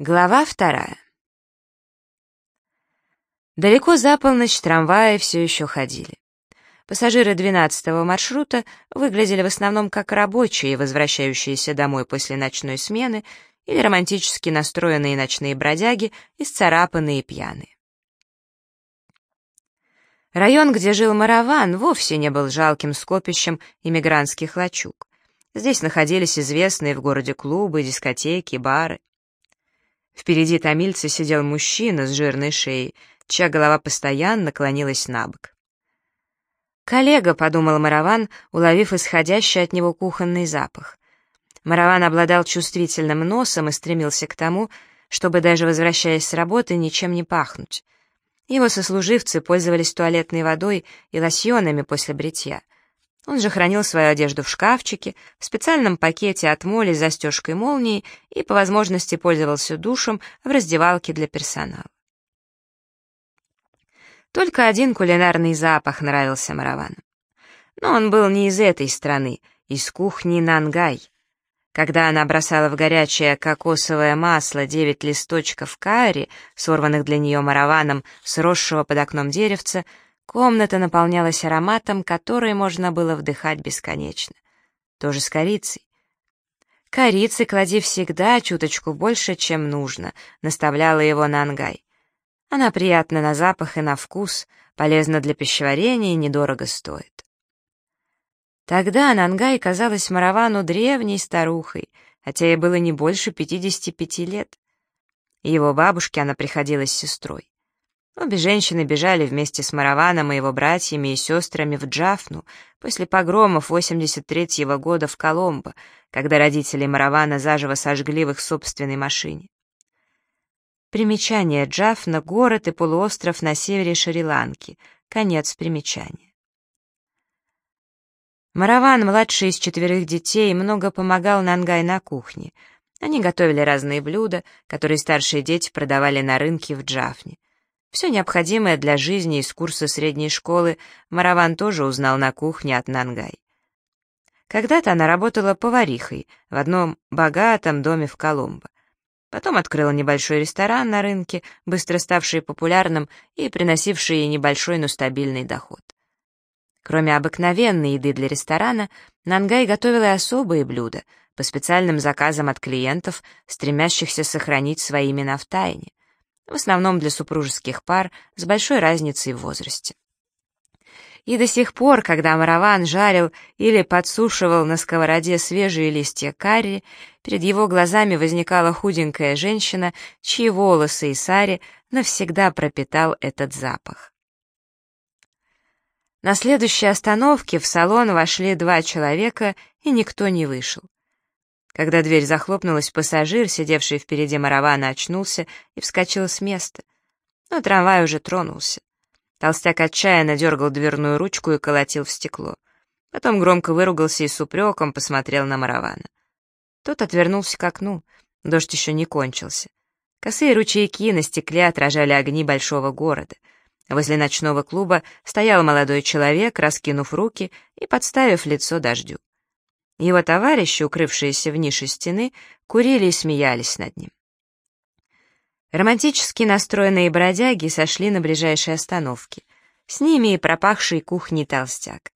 Глава вторая. Далеко за полночь трамваи все еще ходили. Пассажиры 12-го маршрута выглядели в основном как рабочие, возвращающиеся домой после ночной смены, или романтически настроенные ночные бродяги, исцарапанные и пьяные. Район, где жил Мараван, вовсе не был жалким скопищем иммигрантских лачуг. Здесь находились известные в городе клубы, дискотеки, бары. Впереди томильца сидел мужчина с жирной шеей, чья голова постоянно клонилась на бок. «Коллега», — подумал Мараван, уловив исходящий от него кухонный запах. Мараван обладал чувствительным носом и стремился к тому, чтобы, даже возвращаясь с работы, ничем не пахнуть. Его сослуживцы пользовались туалетной водой и лосьонами после бритья — он же хранил свою одежду в шкафчике, в специальном пакете от моли с застежкой молнии и по возможности пользовался душем в раздевалке для персонала. Только один кулинарный запах нравился Маравану. Но он был не из этой страны, из кухни Нангай. Когда она бросала в горячее кокосовое масло девять листочков карри, сорванных для нее мараваном с росшего под окном деревца, Комната наполнялась ароматом, который можно было вдыхать бесконечно. Тоже с корицей. «Корицы клади всегда чуточку больше, чем нужно», — наставляла его Нангай. «Она приятна на запах и на вкус, полезна для пищеварения и недорого стоит». Тогда Нангай казалась Маравану древней старухой, хотя ей было не больше 55 лет. Его бабушке она приходилась сестрой. Обе женщины бежали вместе с Мараваном и его братьями и сестрами в Джафну после погромов 83-го года в Коломбо, когда родители Маравана заживо сожгли в их собственной машине. Примечание Джафна — город и полуостров на севере Шри-Ланки. Конец примечания. Мараван, младший из четверых детей, много помогал Нангай на кухне. Они готовили разные блюда, которые старшие дети продавали на рынке в Джафне. Все необходимое для жизни из курса средней школы Мараван тоже узнал на кухне от Нангай. Когда-то она работала поварихой в одном богатом доме в Коломбо. Потом открыла небольшой ресторан на рынке, быстро ставший популярным и приносивший ей небольшой, но стабильный доход. Кроме обыкновенной еды для ресторана, Нангай готовила и особые блюда по специальным заказам от клиентов, стремящихся сохранить свои имена в тайне в основном для супружеских пар с большой разницей в возрасте. И до сих пор, когда Мараван жарил или подсушивал на сковороде свежие листья карри, перед его глазами возникала худенькая женщина, чьи волосы и сари навсегда пропитал этот запах. На следующей остановке в салон вошли два человека, и никто не вышел. Когда дверь захлопнулась, пассажир, сидевший впереди маравана, очнулся и вскочил с места. Но трамвай уже тронулся. Толстяк отчаянно дергал дверную ручку и колотил в стекло. Потом громко выругался и с упреком посмотрел на маравана. Тот отвернулся к окну. Дождь еще не кончился. Косые ручейки на стекле отражали огни большого города. Возле ночного клуба стоял молодой человек, раскинув руки и подставив лицо дождю. Его товарищи, укрывшиеся в нише стены, курили и смеялись над ним. Романтически настроенные бродяги сошли на ближайшей остановке. С ними и пропахший кухней толстяк.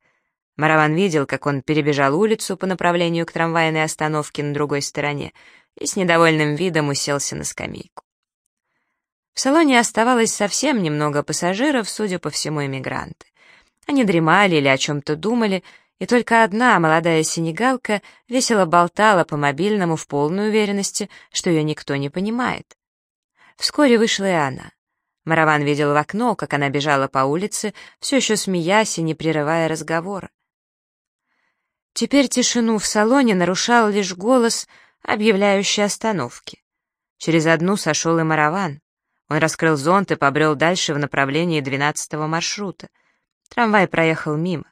Мараван видел, как он перебежал улицу по направлению к трамвайной остановке на другой стороне и с недовольным видом уселся на скамейку. В салоне оставалось совсем немного пассажиров, судя по всему, эмигранты. Они дремали или о чем-то думали, и только одна молодая сенегалка весело болтала по мобильному в полной уверенности, что ее никто не понимает. Вскоре вышла и она. Мараван видел в окно, как она бежала по улице, все еще смеясь и не прерывая разговора. Теперь тишину в салоне нарушал лишь голос, объявляющий остановки. Через одну сошел и Мараван. Он раскрыл зонт и побрел дальше в направлении двенадцатого маршрута. Трамвай проехал мимо.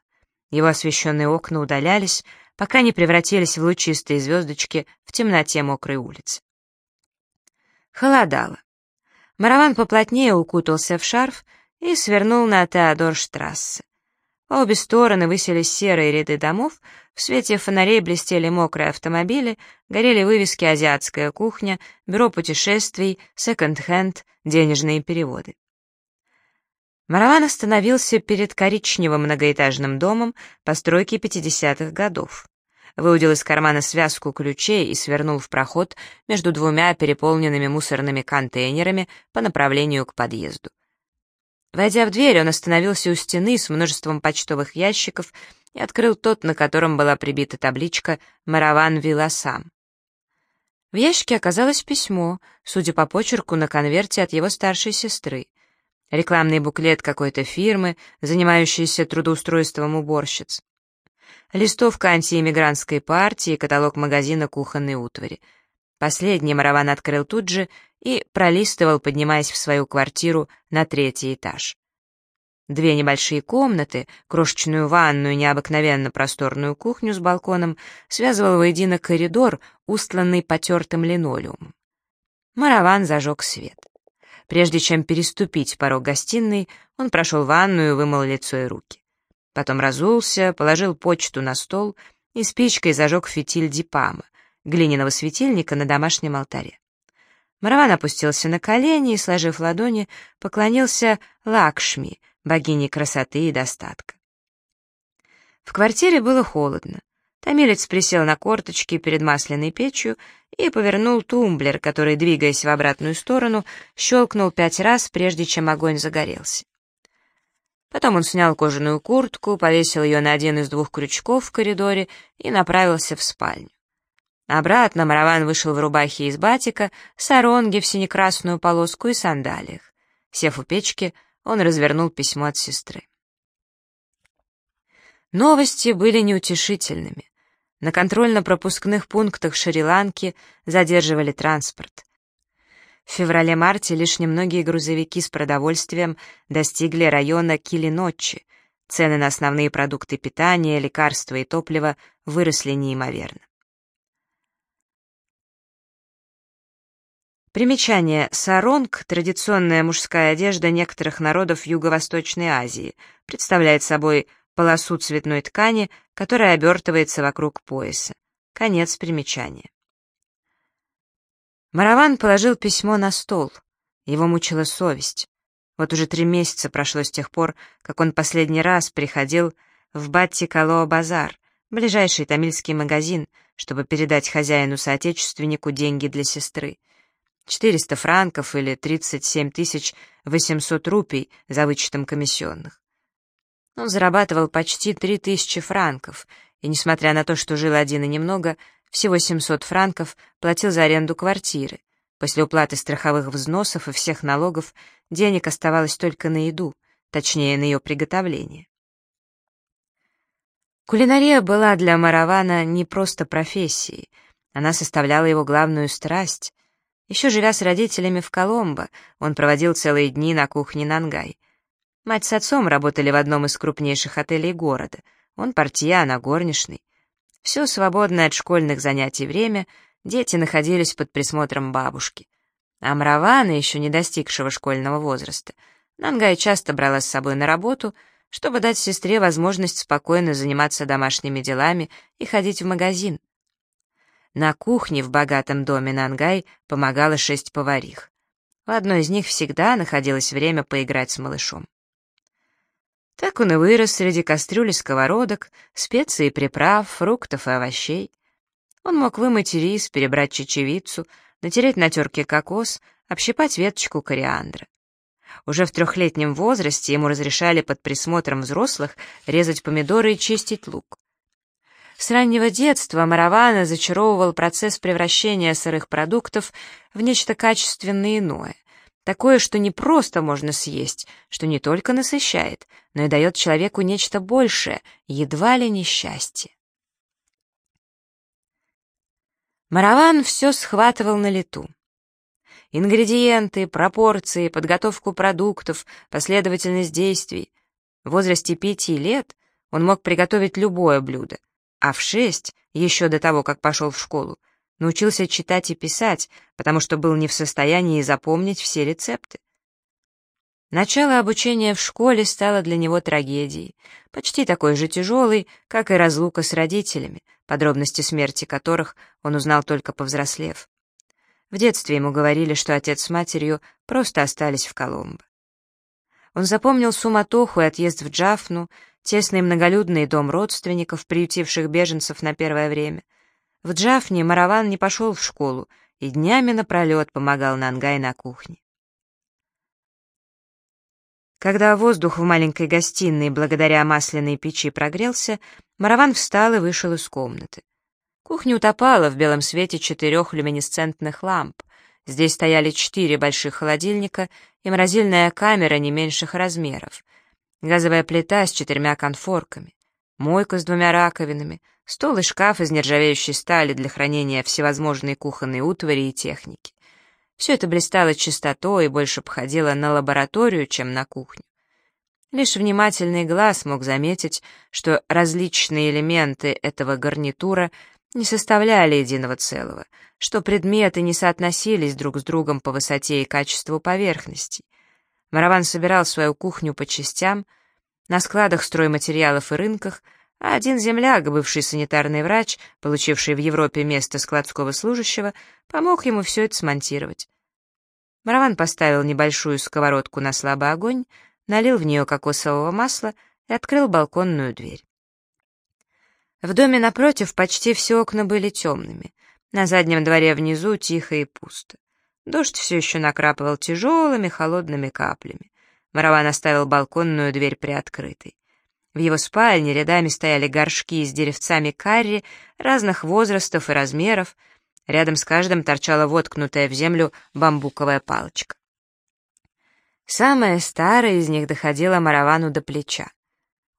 Его освещенные окна удалялись, пока не превратились в лучистые звездочки в темноте мокрой улицы. Холодало. Мараван поплотнее укутался в шарф и свернул на Теодорштрассе. По обе стороны высились серые ряды домов, в свете фонарей блестели мокрые автомобили, горели вывески «Азиатская кухня», «Бюро путешествий», «Секонд-хенд», «Денежные переводы». Мараван остановился перед коричневым многоэтажным домом постройки 50-х годов. Выудил из кармана связку ключей и свернул в проход между двумя переполненными мусорными контейнерами по направлению к подъезду. Войдя в дверь, он остановился у стены с множеством почтовых ящиков и открыл тот, на котором была прибита табличка «Мараван Виласам». В ящике оказалось письмо, судя по почерку, на конверте от его старшей сестры. Рекламный буклет какой-то фирмы, занимающейся трудоустройством уборщиц. Листовка антиэмигрантской партии, каталог магазина кухонной утвари — Последний Мараван открыл тут же и пролистывал, поднимаясь в свою квартиру на третий этаж. Две небольшие комнаты, крошечную ванную и необыкновенно просторную кухню с балконом связывал воедино коридор, устланный потертым линолеумом. Мараван зажег свет. Прежде чем переступить порог гостиной, он прошел ванную, вымыл лицо и руки. Потом разулся, положил почту на стол и спичкой зажег фитиль дипама — глиняного светильника на домашнем алтаре. Мараван опустился на колени и, сложив ладони, поклонился Лакшми, богине красоты и достатка. В квартире было холодно. Томилец присел на корточки перед масляной печью и повернул тумблер, который, двигаясь в обратную сторону, щелкнул пять раз, прежде чем огонь загорелся. Потом он снял кожаную куртку, повесил ее на один из двух крючков в коридоре и направился в спальню. Обратно Мараван вышел в рубахе из батика, саронге в синекрасную полоску и сандалиях. Сев у печки, он развернул письмо от сестры. Новости были неутешительными. На контрольно-пропускных пунктах Шри-Ланки задерживали транспорт. В феврале-марте лишь немногие грузовики с продовольствием достигли района Килиночи. Цены на основные продукты питания, лекарства и топливо выросли неимоверно. Примечание. Саронг — традиционная мужская одежда некоторых народов Юго-Восточной Азии, представляет собой полосу цветной ткани, которая обертывается вокруг пояса. Конец примечания. Мараван положил письмо на стол. Его мучила совесть. Вот уже три месяца прошло с тех пор, как он последний раз приходил в Батти-Кало-Базар, ближайший тамильский магазин, чтобы передать хозяину-соотечественнику деньги для сестры. 400 франков или 37 800 рупий за вычетом комиссионных. Он зарабатывал почти 3000 франков, и, несмотря на то, что жил один и немного, всего 700 франков платил за аренду квартиры. После уплаты страховых взносов и всех налогов денег оставалось только на еду, точнее, на ее приготовление. Кулинария была для Маравана не просто профессией, она составляла его главную страсть, еще живя с родителями в Коломбо, он проводил целые дни на кухне Нангай. Мать с отцом работали в одном из крупнейших отелей города. Он портье, она горничный. Все свободное от школьных занятий время дети находились под присмотром бабушки. А Мравана, еще не достигшего школьного возраста, Нангай часто брала с собой на работу, чтобы дать сестре возможность спокойно заниматься домашними делами и ходить в магазин. На кухне в богатом доме Нангай помогало шесть поварих. В одной из них всегда находилось время поиграть с малышом. Так он и вырос среди кастрюль и сковородок, специй и приправ, фруктов и овощей. Он мог вымыть рис, перебрать чечевицу, натереть на терке кокос, общипать веточку кориандра. Уже в трехлетнем возрасте ему разрешали под присмотром взрослых резать помидоры и чистить лук. С раннего детства Маравана зачаровывал процесс превращения сырых продуктов в нечто качественно иное, такое, что не просто можно съесть, что не только насыщает, но и дает человеку нечто большее, едва ли не счастье. Мараван все схватывал на лету. Ингредиенты, пропорции, подготовку продуктов, последовательность действий. В возрасте пяти лет он мог приготовить любое блюдо, а в шесть, еще до того, как пошел в школу, научился читать и писать, потому что был не в состоянии запомнить все рецепты. Начало обучения в школе стало для него трагедией, почти такой же тяжелой, как и разлука с родителями, подробности смерти которых он узнал только повзрослев. В детстве ему говорили, что отец с матерью просто остались в Коломбо. Он запомнил суматоху и отъезд в Джафну, тесный многолюдный дом родственников, приютивших беженцев на первое время. В Джафне Мараван не пошел в школу и днями напролет помогал Нангай на кухне. Когда воздух в маленькой гостиной благодаря масляной печи прогрелся, Мараван встал и вышел из комнаты. Кухня утопала в белом свете четырех люминесцентных ламп. Здесь стояли четыре больших холодильника и морозильная камера не меньших размеров, газовая плита с четырьмя конфорками, мойка с двумя раковинами, стол и шкаф из нержавеющей стали для хранения всевозможной кухонной утвари и техники. Все это блистало чистотой и больше походило на лабораторию, чем на кухню. Лишь внимательный глаз мог заметить, что различные элементы этого гарнитура не составляли единого целого, что предметы не соотносились друг с другом по высоте и качеству поверхностей. Мараван собирал свою кухню по частям, на складах стройматериалов и рынках, а один земляк, бывший санитарный врач, получивший в Европе место складского служащего, помог ему все это смонтировать. Мараван поставил небольшую сковородку на слабый огонь, налил в нее кокосового масла и открыл балконную дверь. В доме напротив почти все окна были темными. На заднем дворе внизу тихо и пусто. Дождь все еще накрапывал тяжелыми холодными каплями. Мараван оставил балконную дверь приоткрытой. В его спальне рядами стояли горшки с деревцами карри разных возрастов и размеров. Рядом с каждым торчала воткнутая в землю бамбуковая палочка. Самая старая из них доходила Маравану до плеча.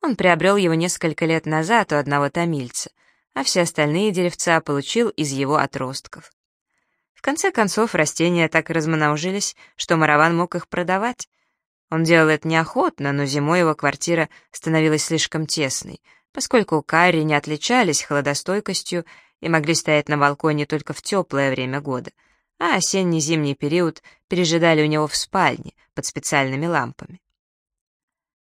Он приобрел его несколько лет назад у одного тамильца, а все остальные деревца получил из его отростков. В конце концов, растения так размножили,сь что Мараван мог их продавать. Он делал это неохотно, но зимой его квартира становилась слишком тесной, поскольку карри не отличались холодостойкостью и могли стоять на балконе только в теплое время года, а осенне-зимний период пережидали у него в спальне под специальными лампами.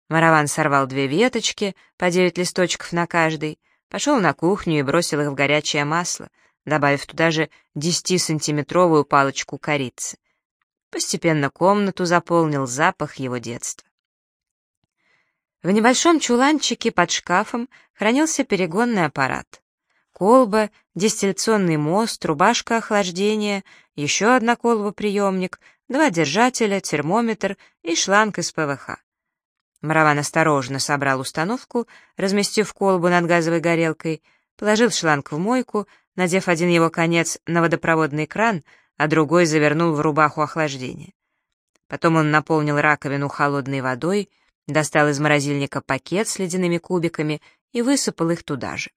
Мараван сорвал две веточки, по девять листочков на каждой, пошел на кухню и бросил их в горячее масло, добавив туда же десятисантиметровую палочку корицы. Постепенно комнату заполнил запах его детства. В небольшом чуланчике под шкафом хранился перегонный аппарат. Колба, дистилляционный мост, рубашка охлаждения, еще одна колба-приемник, два держателя, термометр и шланг из ПВХ. Мараван осторожно собрал установку, разместив колбу над газовой горелкой, положил шланг в мойку, надев один его конец на водопроводный кран, а другой завернул в рубаху охлаждения. Потом он наполнил раковину холодной водой, достал из морозильника пакет с ледяными кубиками и высыпал их туда же.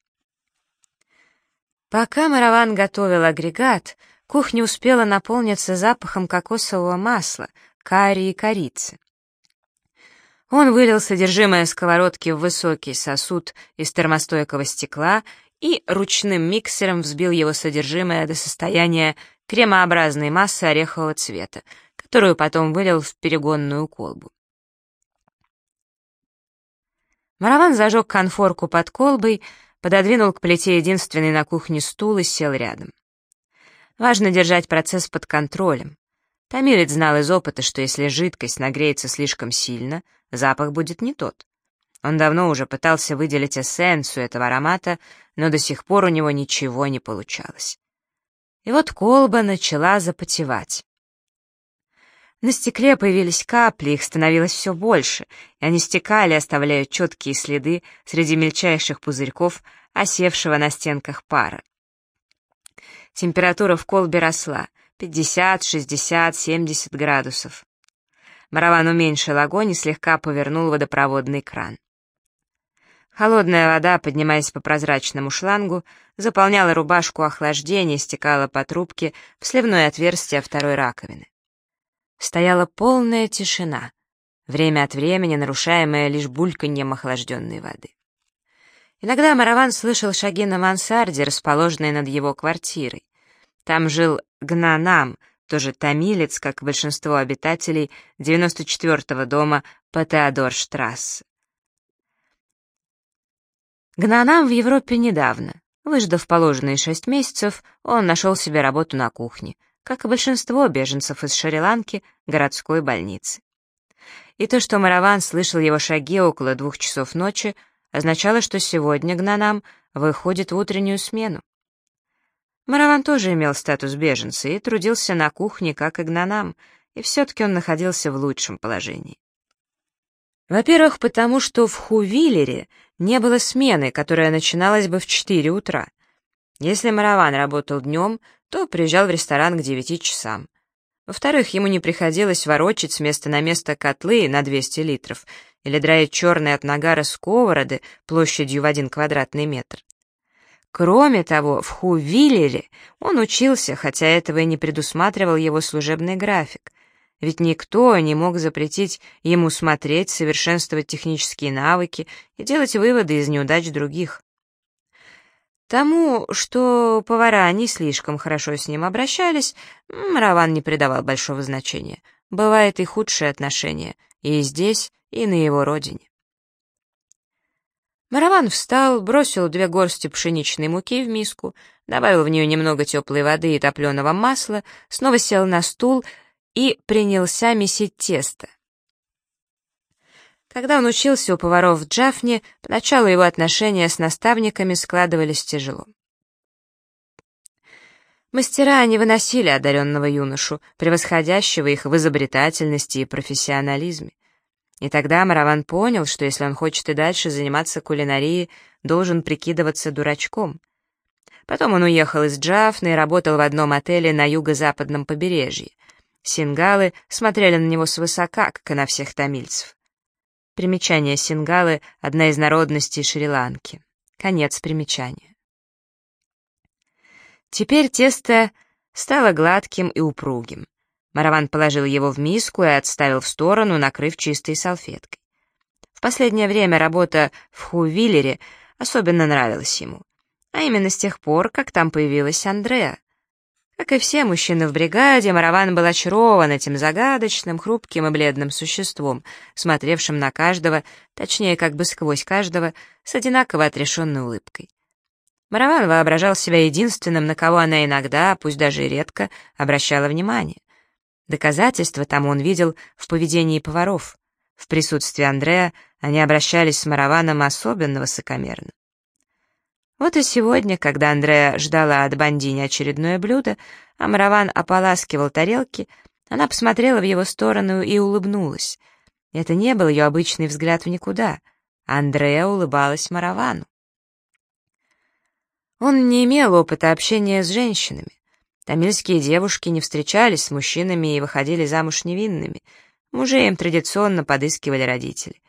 Пока Мараван готовил агрегат, кухня успела наполниться запахом кокосового масла, карри и корицы. Он вылил содержимое сковородки в высокий сосуд из термостойкого стекла и ручным миксером взбил его содержимое до состояния кремообразной массы орехового цвета, которую потом вылил в перегонную колбу. Мараван зажег конфорку под колбой, пододвинул к плите единственный на кухне стул и сел рядом. Важно держать процесс под контролем. Тамилец знал из опыта, что если жидкость нагреется слишком сильно, запах будет не тот. Он давно уже пытался выделить эссенцию этого аромата, но до сих пор у него ничего не получалось. И вот колба начала запотевать. На стекле появились капли, их становилось все больше, и они стекали, оставляя четкие следы среди мельчайших пузырьков, осевшего на стенках пара. Температура в колбе росла — 50, 60, 70 градусов. Мараван уменьшил огонь и слегка повернул водопроводный кран. Холодная вода, поднимаясь по прозрачному шлангу, заполняла рубашку охлаждения и стекала по трубке в сливное отверстие второй раковины. Стояла полная тишина, время от времени нарушаемая лишь бульканьем охлажденной воды. Иногда Мараван слышал шаги на мансарде, расположенной над его квартирой. Там жил Гнанам, тоже томилец, как большинство обитателей 94-го дома по Теодорштрассе. Гнанам в Европе недавно. Выждав положенные шесть месяцев, он нашел себе работу на кухне, как и большинство беженцев из Шри-Ланки, городской больницы. И то, что Мараван слышал его шаги около двух часов ночи, означало, что сегодня Гнанам выходит в утреннюю смену. Мараван тоже имел статус беженца и трудился на кухне, как и Гнанам, и все-таки он находился в лучшем положении. Во-первых, потому что в Хувиллере не было смены, которая начиналась бы в 4 утра. Если Мараван работал днем, то приезжал в ресторан к 9 часам. Во-вторых, ему не приходилось ворочать с места на место котлы на 200 литров или драить черные от нагара сковороды площадью в один квадратный метр. Кроме того, в Хувиллере он учился, хотя этого и не предусматривал его служебный график. Ведь никто не мог запретить ему смотреть, совершенствовать технические навыки и делать выводы из неудач других. Тому, что повара не слишком хорошо с ним обращались, Раван не придавал большого значения. Бывает и худшие отношения, и здесь, и на его родине. Мараван встал, бросил две горсти пшеничной муки в миску, добавил в нее немного теплой воды и топленого масла, снова сел на стул и принялся месить тесто. Когда он учился у поваров в Джафне, поначалу его отношения с наставниками складывались тяжело. Мастера не выносили одаренного юношу, превосходящего их в изобретательности и профессионализме. И тогда Мараван понял, что если он хочет и дальше заниматься кулинарией, должен прикидываться дурачком. Потом он уехал из Джафны и работал в одном отеле на юго-западном побережье. Сингалы смотрели на него свысока, как и на всех тамильцев. Примечание сингалы — одна из народностей Шри-Ланки. Конец примечания. Теперь тесто стало гладким и упругим. Мараван положил его в миску и отставил в сторону, накрыв чистой салфеткой. В последнее время работа в Хувиллере особенно нравилась ему. А именно с тех пор, как там появилась Андреа. Как и все мужчины в бригаде, Мараван был очарован этим загадочным, хрупким и бледным существом, смотревшим на каждого, точнее, как бы сквозь каждого, с одинаково отрешенной улыбкой. Мараван воображал себя единственным, на кого она иногда, пусть даже и редко, обращала внимание. Доказательства тому он видел в поведении поваров. В присутствии Андрея они обращались с Мараваном особенно высокомерно. Вот и сегодня, когда Андрея ждала от Бандини очередное блюдо, а Мараван ополаскивал тарелки, она посмотрела в его сторону и улыбнулась. Это не был ее обычный взгляд в никуда. Андрея улыбалась Маравану. Он не имел опыта общения с женщинами. Тамильские девушки не встречались с мужчинами и выходили замуж невинными. Мужей им традиционно подыскивали родители.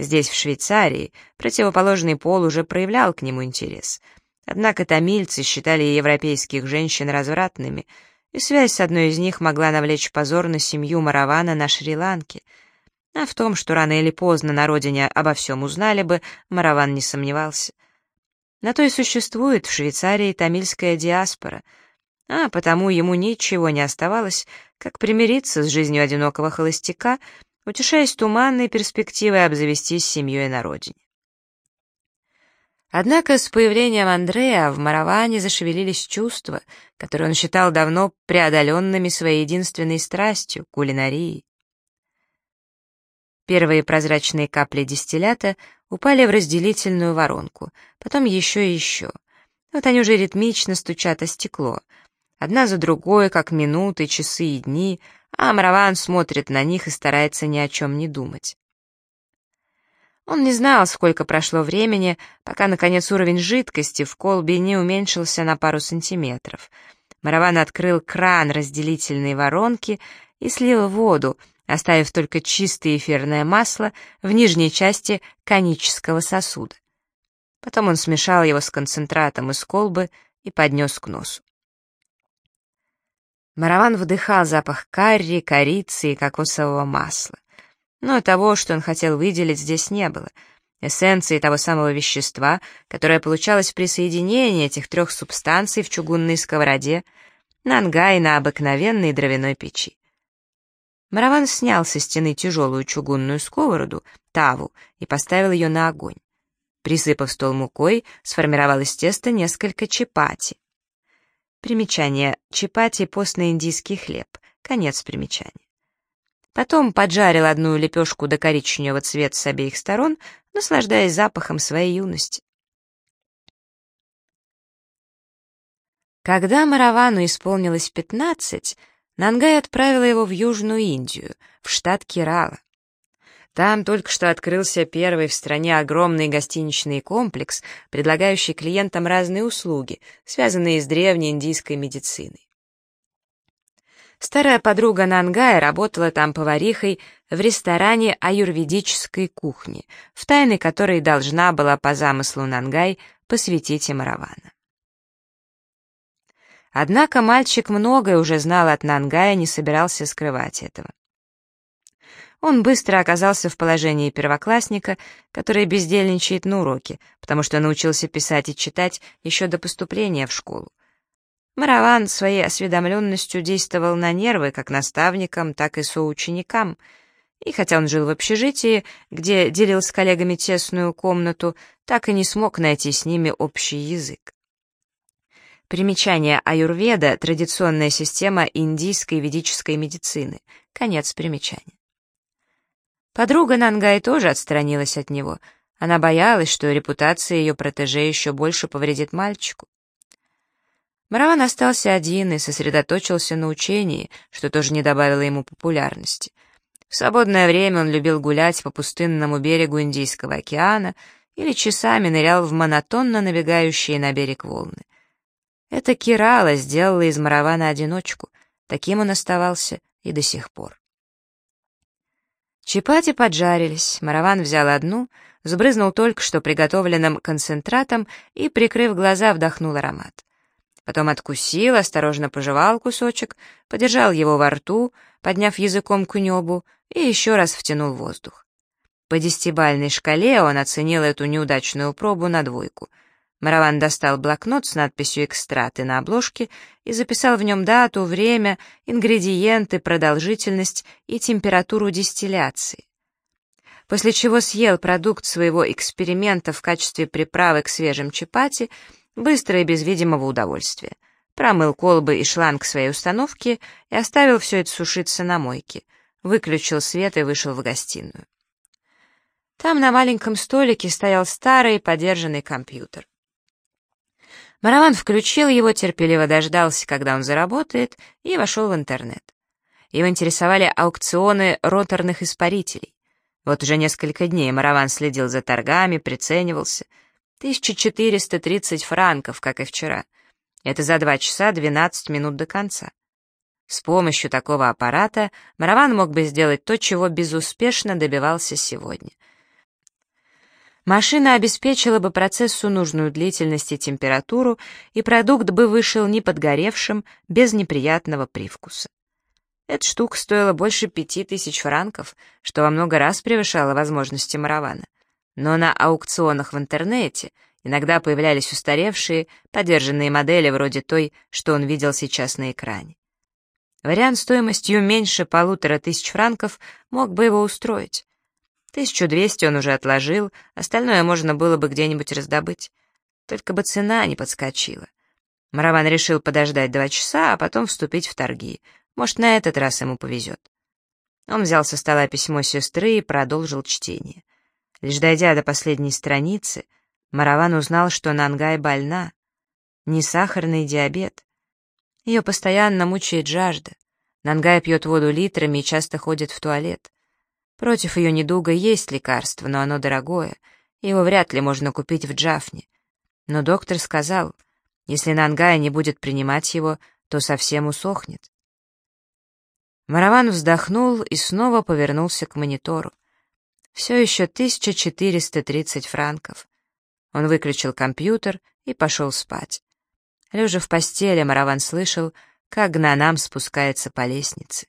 Здесь, в Швейцарии, противоположный пол уже проявлял к нему интерес. Однако тамильцы считали европейских женщин развратными, и связь с одной из них могла навлечь позор на семью Маравана на Шри-Ланке. А в том, что рано или поздно на родине обо всем узнали бы, Мараван не сомневался. На то и существует в Швейцарии тамильская диаспора — а потому ему ничего не оставалось, как примириться с жизнью одинокого холостяка, утешаясь туманной перспективой обзавестись семьей на родине. Однако с появлением Андрея в Мараване зашевелились чувства, которые он считал давно преодоленными своей единственной страстью — кулинарией. Первые прозрачные капли дистиллята упали в разделительную воронку, потом еще и еще. Вот они уже ритмично стучат о стекло — Одна за другой, как минуты, часы и дни, а Амраван смотрит на них и старается ни о чем не думать. Он не знал, сколько прошло времени, пока, наконец, уровень жидкости в колбе не уменьшился на пару сантиметров. Мараван открыл кран разделительной воронки и слил воду, оставив только чистое эфирное масло в нижней части конического сосуда. Потом он смешал его с концентратом из колбы и поднес к носу. Мараван вдыхал запах карри, корицы и кокосового масла. Но того, что он хотел выделить, здесь не было. Эссенции того самого вещества, которое получалось при соединении этих трех субстанций в чугунной сковороде, Нангай на обыкновенной дровяной печи. Мараван снял со стены тяжелую чугунную сковороду, таву, и поставил ее на огонь. Присыпав стол мукой, сформировал из теста несколько чапати. Примечание. Чапати — постный индийский хлеб. Конец примечания. Потом поджарил одну лепешку до коричневого цвета с обеих сторон, наслаждаясь запахом своей юности. Когда Маравану исполнилось пятнадцать, Нангай отправила его в Южную Индию, в штат Керала. Там только что открылся первый в стране огромный гостиничный комплекс, предлагающий клиентам разные услуги, связанные с древней индийской медициной. Старая подруга Нангая работала там поварихой в ресторане аюрведической кухни, в тайны которой должна была по замыслу Нангай посвятить им. Однако мальчик многое уже знал от Нангая, не собирался скрывать этого. Он быстро оказался в положении первоклассника, который бездельничает на уроке, потому что научился писать и читать еще до поступления в школу. Мараван своей осведомленностью действовал на нервы как наставникам, так и соученикам, и хотя он жил в общежитии, где делил с коллегами тесную комнату, так и не смог найти с ними общий язык. Примечание аюрведа — традиционная система индийской ведической медицины. Конец примечания. Подруга Нангай тоже отстранилась от него. Она боялась, что репутация ее протеже еще больше повредит мальчику. Мараван остался один и сосредоточился на учении, что тоже не добавило ему популярности. В свободное время он любил гулять по пустынному берегу Индийского океана или часами нырял в монотонно набегающие на берег волны. Это Кирала сделала из Маравана одиночку. Таким он оставался и до сих пор. Чапати поджарились, Мараван взял одну, сбрызнул только что приготовленным концентратом и, прикрыв глаза, вдохнул аромат. Потом откусил, осторожно пожевал кусочек, подержал его во рту, подняв языком к небу, и еще раз втянул воздух. По десятибальной шкале он оценил эту неудачную пробу на двойку — Мараван достал блокнот с надписью «Экстраты» на обложке и записал в нем дату, время, ингредиенты, продолжительность и температуру дистилляции. После чего съел продукт своего эксперимента в качестве приправы к свежим чапати, быстро и без видимого удовольствия. Промыл колбы и шланг своей установки и оставил все это сушиться на мойке. Выключил свет и вышел в гостиную. Там на маленьком столике стоял старый подержанный компьютер. Мараван включил его, терпеливо дождался, когда он заработает, и вошел в интернет. Его интересовали аукционы роторных испарителей. Вот уже несколько дней Мараван следил за торгами, приценивался. 1430 франков, как и вчера. Это за два часа 12 минут до конца. С помощью такого аппарата Мараван мог бы сделать то, чего безуспешно добивался сегодня. Машина обеспечила бы процессу нужную длительность и температуру, и продукт бы вышел не подгоревшим, без неприятного привкуса. Эта штука стоила больше пяти тысяч франков, что во много раз превышало возможности Маравана. Но на аукционах в интернете иногда появлялись устаревшие, подержанные модели вроде той, что он видел сейчас на экране. Вариант стоимостью меньше полутора тысяч франков мог бы его устроить. Тысячу двести он уже отложил, остальное можно было бы где-нибудь раздобыть. Только бы цена не подскочила. Мараван решил подождать два часа, а потом вступить в торги. Может, на этот раз ему повезет. Он взял со стола письмо сестры и продолжил чтение. Лишь дойдя до последней страницы, Мараван узнал, что Нангай больна. Не сахарный диабет. Ее постоянно мучает жажда. Нангай пьет воду литрами и часто ходит в туалет. Против ее недуга есть лекарство, но оно дорогое, его вряд ли можно купить в Джафне. Но доктор сказал, если Нангая не будет принимать его, то совсем усохнет. Мараван вздохнул и снова повернулся к монитору. Все еще 1430 франков. Он выключил компьютер и пошел спать. Лежа в постели, Мараван слышал, как Гнанам спускается по лестнице.